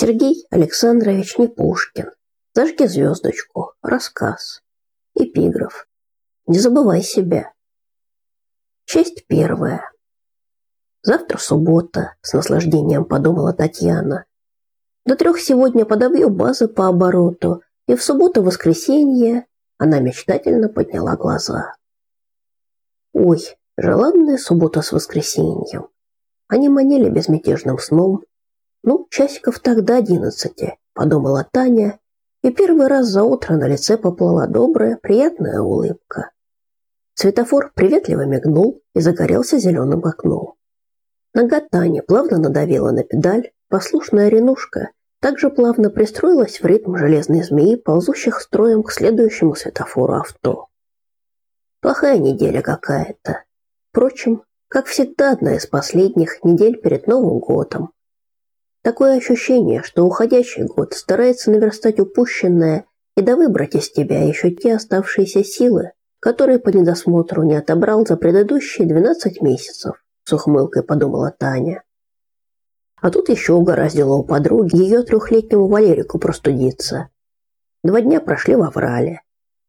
Сергей Александрович Непушкин. Зажги звездочку. Рассказ. Эпиграф. Не забывай себя. Часть первая. Завтра суббота, с наслаждением подумала Татьяна. До трех сегодня подобью базы по обороту, и в субботу-воскресенье она мечтательно подняла глаза. Ой, желанная суббота с воскресеньем. Они манили безмятежным сном. Ну, часиков до одиннадцати, подумала Таня, и первый раз за утро на лице поплыла добрая, приятная улыбка. Светофор приветливо мигнул и загорелся зеленым окном. Нога Тани плавно надавила на педаль, послушная Ренушка также плавно пристроилась в ритм железной змеи, ползущих строем к следующему светофору авто. Плохая неделя какая-то. Впрочем, как всегда, одна из последних недель перед Новым годом. Такое ощущение, что уходящий год старается наверстать упущенное и да из тебя еще те оставшиеся силы, которые по недосмотру не отобрал за предыдущие 12 месяцев, с ухмылкой подумала Таня. А тут еще угораздило у подруги ее трехлетнему Валерику простудиться. Два дня прошли в аврале.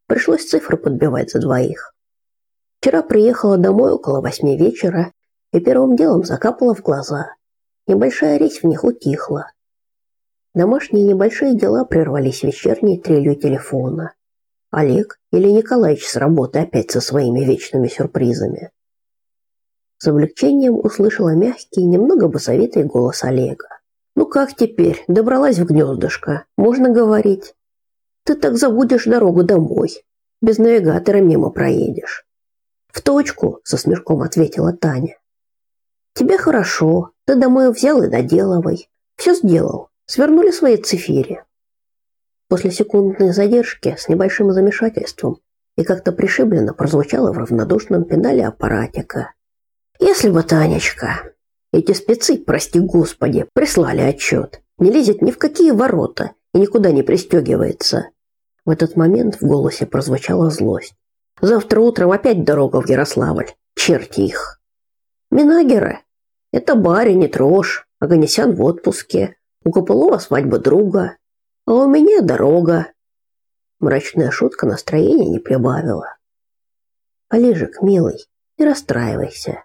Пришлось цифры подбивать за двоих. Вчера приехала домой около восьми вечера и первым делом закапала в глаза. Небольшая резь в них утихла. Домашние небольшие дела прервались вечерней трелью телефона. Олег или Николаевич с работы опять со своими вечными сюрпризами. С облегчением услышала мягкий, немного басовитый голос Олега. «Ну как теперь? Добралась в гнездышко. Можно говорить?» «Ты так забудешь дорогу домой. Без навигатора мимо проедешь». «В точку», — со смешком ответила Таня. «Тебе хорошо. Ты домой взял и доделывай. Все сделал. Свернули свои цифири». После секундной задержки с небольшим замешательством и как-то пришибленно прозвучало в равнодушном педале аппаратика. Если бы Танечка, эти спецы, прости господи, прислали отчет, не лезет ни в какие ворота и никуда не пристегивается. В этот момент в голосе прозвучала злость. Завтра утром опять дорога в Ярославль. Черти их. Минагеры. Это барин, не трожь. Аганесян в отпуске. У Копылова свадьба друга. А у меня дорога. Мрачная шутка настроения не прибавила. Олежек, милый, не расстраивайся.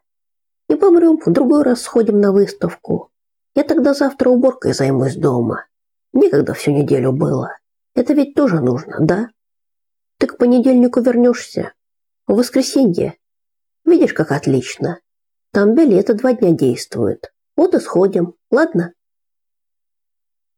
И помрем, в другой раз сходим на выставку. Я тогда завтра уборкой займусь дома. Некогда всю неделю было. Это ведь тоже нужно, да? Ты к понедельнику вернешься. В воскресенье. Видишь, как отлично. Там билеты два дня действуют. Вот и сходим, ладно?